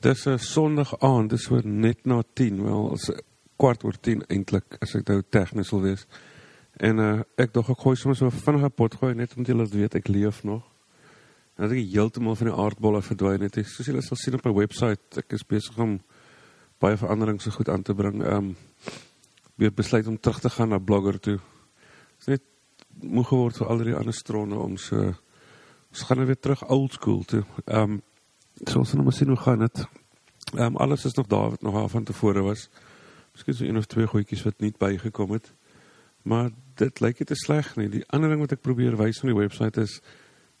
Dis 'n Sondag aand, dis oor net na 10, wel, as kwart oor 10 eintlik as ek nou tegnies wil wees. En uh ek dog ek gooi sommer so vinnige pot gooi net om te laat weet ek leef nog. En as ek heeltemal van die aardbolle verdwyn het, is, soos julle sal sien op my webwerf, ek is besig om baie veranderings so goed aan te bring. Um weer besluit om terug te gaan na blogger toe. Is net moeg geword vir al die ander stronde om so ons gaan nou weer terug old school toe. Um so ons nou sien hoe gaan dit. Um alles is nog daar wat nog af van tevore was. Miskien so een of twee goedjies wat nie bygekom het. Maar dit lyk nie te sleg nie. Die ander ding wat ek probeer wys op die webwerf is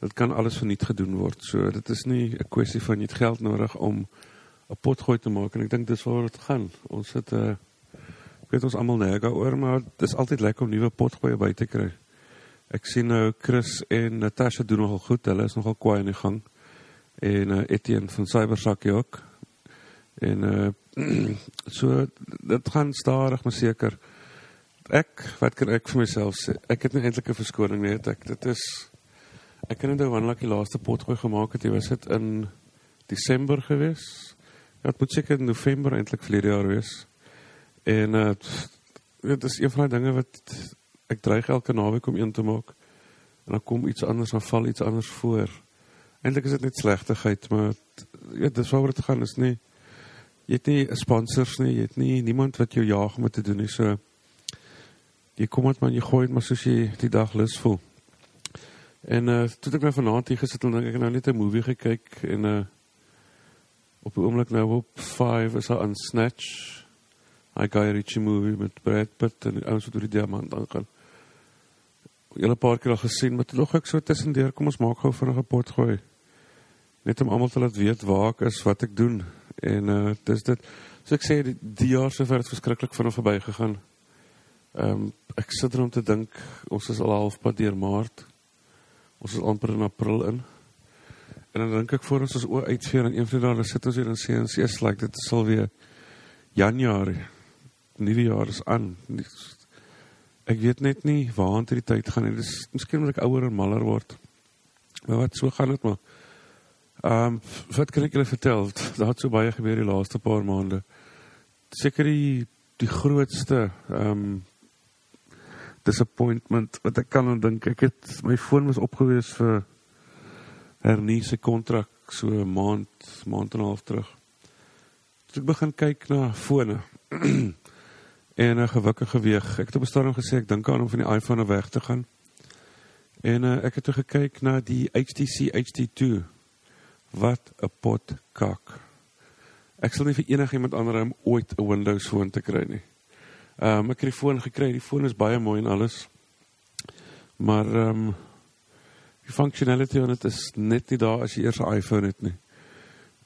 dit kan alles verniet gedoen word. So dit is nie 'n kwessie van jy het geld nodig om 'n potgooi te maak en ek dink dis waar dit gaan. Ons het 'n uh, eh, ek weet ons almal nega oor, maar dit is altyd lekker om nuwe potgoeie by te kry. Ek sien nou Chris en Natasha doen nogal goed. Hulle is nogal kwaai in die gang. En uh, Etienne van Cybersakkie ook. En uh so dit gaan stadig maar seker. Ek wat kan ek vir myself sê? Ek het nie eintlik 'n verskoning nie. Ek dit is ek kan onthou wanneer ek die laaste potgooi gemaak het. Dit was dit in Desember gewees. Ja, dit moet seker in November eintlik verlede jaar wees. En uh dit is een van die dinge wat ek dreig elke naweek om een te maak. En dan kom iets anders, dan val iets anders voor. Eintlik is dit net slegtigheid, maar ja, dis waaroor dit gaan is nie jy het nie sponsors nie, jy het nie niemand wat jou jaag om te doen nie. So jy kom net maar jy gooi maar soos jy die dag lus voel. En uh toe ek nou vanaand hier gesit en dink ek nou net 'n movie gekyk en uh op die oomblik nou op 5 is daar 'n snatch. I Guy Ritchie movie met Brad Pitt en ouens wat oor die diamant aangaan julle paar keer al gesien, maar toe nog ek so tussendeur kom ons maak gou vir 'n pot gooi. Net om almal te laat weet waar ek is, wat ek doen. En uh dis dit. So ek sê die, die jaar se ver het verskriklik vinnig verbygegaan. Ehm um, ek sit er om te dink ons is al halfpad deur Maart. Ons is amper in April in. En dan dink ek voor ons ons oë uitveer en een van die dae sit ons hier en sê ons is like dit sal weer Januarie. Nuwe jaar is aan. Ek weet net nie waar aan die tyd gaan nie. Dis miskien omdat ek ouer en maller word. Maar wat so gaan dit maar. Ehm um, wat kan ek julle vertel? Daar het so baie gebeur die laaste paar maande. Seker die die grootste ehm um, disappointment wat ek kan dink. Ek het my foon was opgewees vir hernie se kontrak so 'n maand, maand en 'n half terug. Toe ek begin kyk na fone. en 'n gewikkige weeg. Ek het op 'n stadium gesê ek dink aan om van die iPhone af weg te gaan. En uh, ek het toe gekyk na die HTC HD2. Wat 'n pot kak. Ek sal nie vir enigiemand anders om ooit 'n Windows foon te kry nie. Ehm um, ek het die foon gekry. Die foon is baie mooi en alles. Maar ehm um, die functionality van dit is net nie daar as jy eers 'n iPhone het nie.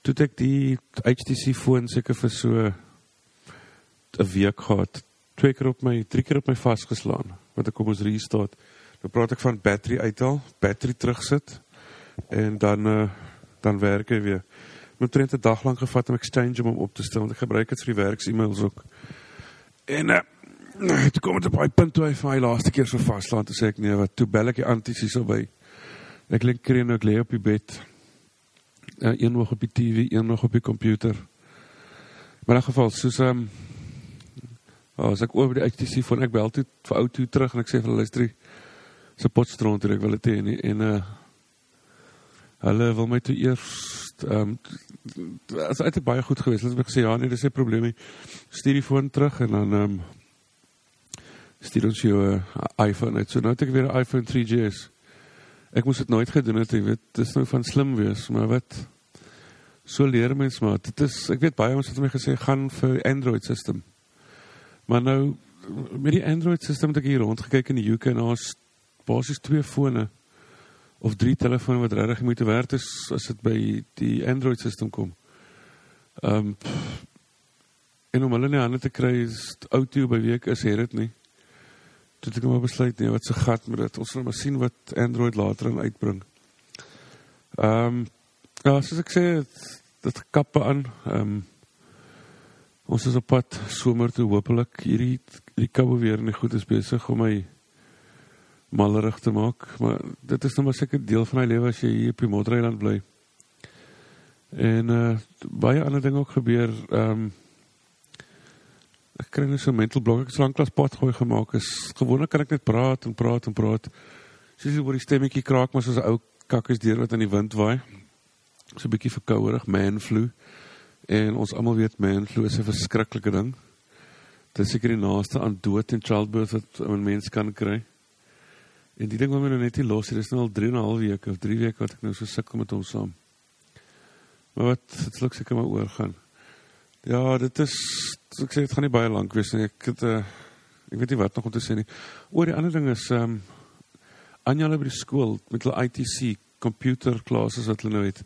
Toe ek die HTC foon seker vir so 'n week gehad. Twee keer op my, drie keer op my vasgeslaan. Want ek kom ons restart. Nou praat ek van battery uithaal, battery terugsit en dan uh, dan werk hy weer. Moet net 'n dag lank gevat om Exchange om hom op te stel want ek gebruik dit vir die werks e-mails ook. En uh, toe kom dit op 'n punt toe hy vir my laaste keer so vaslaan toe sê ek nee, wat toe bel ek die anties hier so by. Ek lê nou ek lê op die bed. Uh, een oog op die TV, een oog op die komputer. Maar in geval soos ehm um, Oh, as ek oor by die HTC van ek bel toe vir ou toe terug en ek sê vir hulle luister se potstront hier ek wil dit hê nie en uh hulle wil my toe eers ehm um, as dit baie goed gewees. Hulle het gesê ja nee, dis 'n probleem. Stuur die foon terug en dan ehm um, stuur ons jou 'n uh, iPhone uit. So nou het ek weer 'n iPhone 3GS. Ek moes dit nooit gedoen het, jy weet. Dis nou van slim wees, maar wat so leer mens maar. Dit is ek weet baie ons het my gesê gaan vir Android system. Maar nou met die Android stelsel het ek hier rondgekyk in die UK en daar's basies twee fone of drie telefone wat regtig moeite werd is as dit by die Android stelsel kom. Ehm um, en om hulle nie aan te kry is outo by week is het dit nie. Toe ek maar besluit nee, wat se gat met dit. Ons gaan maar sien wat Android later in uitbring. Ehm um, ja, soos ek sê, dit kappe aan. Ehm um, Ons is op pad somer toe hopelik hierdie die koue weer en die goed is besig om my malerig te maak, maar dit is nou maar seker deel van my lewe as jy hier op die Modderland bly. En uh baie ander dinge ook gebeur. Ehm um, ek kry net so mental block. Ek het so lank klas pot gooi gemaak. Is gewoonlik kan ek net praat en praat en praat. Soos jy oor die stemmetjie kraak maar soos 'n ou kakkes deur wat in die wind waai. So 'n bietjie verkouerig, man flu. En ons almal weet man flu is 'n verskriklike ding. Dit is seker die naaste aan dood en childbirth wat 'n mens kan kry. En die ding wat my nou net nie los het, is nou al 3 en 'n half weke of 3 weke wat ek nou so sukkel met hom saam. Maar wat dit luks seker maar oor gaan. Ja, dit is ek sê dit gaan nie baie lank wees nie. Ek het uh, ek weet nie wat nog om te sê nie. Oor die ander ding is ehm um, Anja by die skool met hulle ITC computer classes wat hulle nou het.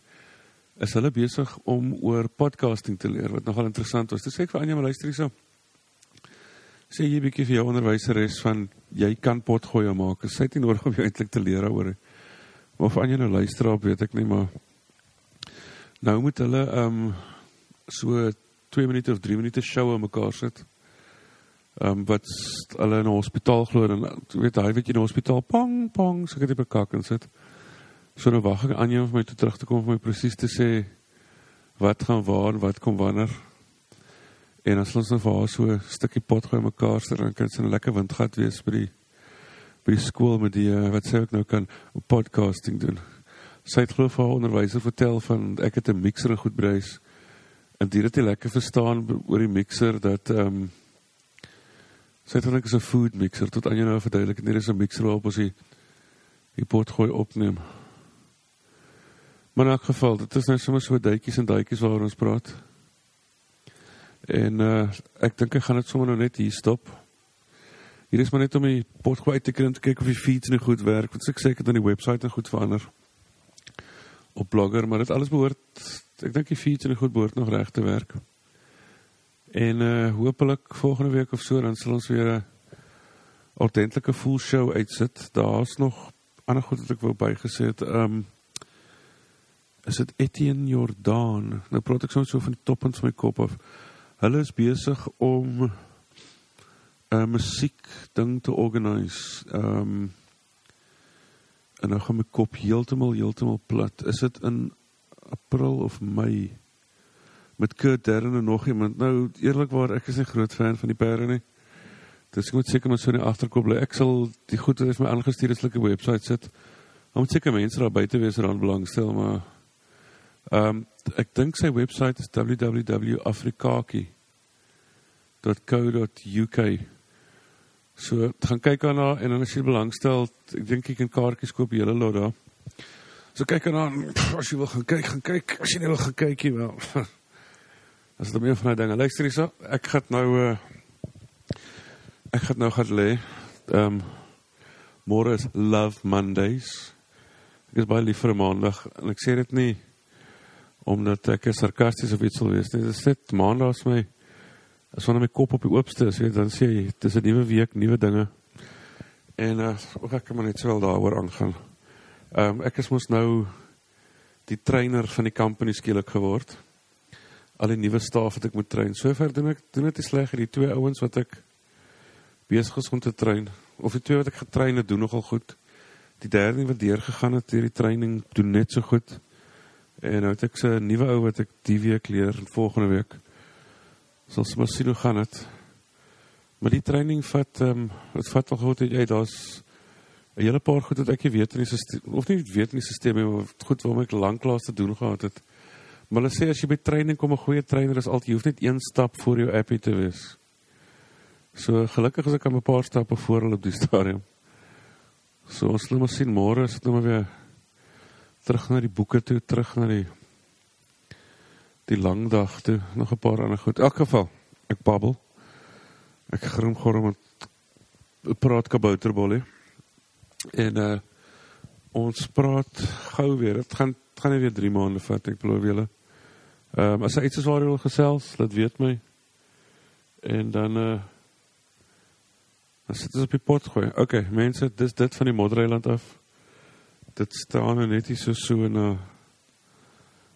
Is hulle besig om oor podcasting te leer wat nogal interessant was. Dis ek vir Anja maar luister hierso sê jy bietjie vir jou onderwyseres van jy kan potgooi maak. Sy het nie nodig om jou eintlik te leer oor nie. Maar of aan jy nou luister op, weet ek nie, maar nou moet hulle ehm um, so 2 minute of 3 minute show aan mekaar sit. Ehm um, wat hulle in 'n hospitaal glo en weet hy weet jy in 'n hospitaal pang pang so gety bekak en sit. So nou wag ek aan jou om my toe terug te kom om my presies te sê wat gaan waar, wat kom wanneer. En as ons nou vir haar so 'n stukkie pot gooi mekaar sit, dan kan dit 'n lekker windgat wees by die by die skool met die uh, wat sê ek nou kan podcasting doen. Sy het glo vir haar onderwyser vertel van ek het 'n mixer en goed breis. En dit het lekker verstaan oor die mixer dat ehm um, sy het net 'n food mixer tot aan jou nou verduidelik en hier is 'n mixer waarop ons die die pot gooi opneem. Maar in elk geval, dit is nou sommer so duitjies en duitjies waaroor ons praat. En uh ek dink ek gaan dit sommer nou net hier stop. Hier is maar net om die potgoed uit te kry om te kyk of die feeds nou goed werk. Want ek seker dat die webwerf goed verander op blogger, maar dit alles behoort ek dink die feeds nou goed behoort nog reg te werk. En uh hopelik volgende week of so dan sal ons weer 'n ordentlike full show uitsit. Daar's nog ander goed wat ek wou bygesê het. Um is dit Etienne Jordan. Nou praat ek soms so van die toppunt van my kop af. Hulle is besig om 'n uh, musiek ding te organise. Ehm um, en nou gaan my kop heeltemal heeltemal plat. Is dit in April of Mei? Met Kurt Darren en nog iemand. Nou eerlikwaar, ek is nie groot fan van die perde nie. Dis ek moet seker maar so die agterkop bly. Ek sal die goed wat hy vir my aangestuur het, sulke webwerf sit. Om moet seker mense daar buite wees wat aan belangstel, maar ehm um, ek dink sy webwerf is www.afrikaki.co.uk. So, gaan kyk daarna en dan as jy belangstel, ek dink jy kan kaartjies koop hulle lot daar. So kyk daarna as jy wil gaan kyk, gaan kyk. As jy nie wil gaan kyk nie, wel. As dit meer van daai dinge. Luister hierso, ek gaan nou uh ek gaan nou gaan lê. Ehm um, môre is Love Mondays. Ek is baie lief vir 'n maandag en ek sê dit nie omdat ek sarkasties of iets wil wees nie. Dit is net maandag is my as wanneer my kop op die oopste is, weet dan sê jy dis 'n nuwe week, nuwe dinge. En uh ek kan maar net sowel daaroor aangaan. Ehm um, ek is mos nou die trainer van die company skielik geword. Al die nuwe staf wat ek moet train. Sover doen ek doen dit sleg hierdie twee ouens wat ek besig is om te train of die twee wat ek getrein het doen nogal goed. Die derde wat deur gegaan het hierdie training doen net so goed. En nou het ek 'n nuwe ou wat ek die week leer en volgende week sal ons maar sien hoe gaan dit. Maar die training vat ehm um, dit vat al goed uit. Daar's 'n hele paar goed wat ek nie weet in die stelsel of nie weet in die stelsel maar goed waarom ek lanklaas te doen gehad het. Maar hulle sê as jy by training kom 'n goeie trainer is altyd jy hoef net een stap voor jou appie te wees. So gelukkig is ek aan 'n paar stappe voor hulle op die stadium. So ons sal maar sien môre is dit nou maar weer terug na die boeke toe, terug na die die lang dag toe, nog 'n paar ander goed. In elk geval, ek babbel. Ek grim gorom met praat kabouterbolle. En uh ons praat gou weer. Dit gaan gaan nie weer 3 maande vat, ek glo julle. Ehm um, as iets is waar jy wil gesels, laat weet my. En dan uh as dit is op die pot gooi. Okay, mense, dis dit van die Moddereiland af dit staan nou net hier so so na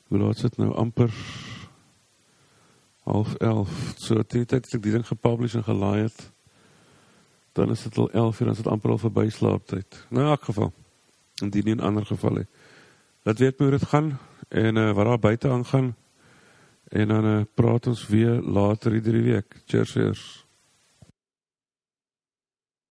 hoe laat dit nou amper half 11 so teen die tyd as ek die ding gepublish en gelaai het dan is dit al 11 uur dan is dit amper al verby slaaptyd nou in elk geval indien nie in ander gevalle laat weet my hoe dit gaan en uh, wat daar buite aangaan. En dan uh, praat ons weer later hierdie week. Cheers. cheers.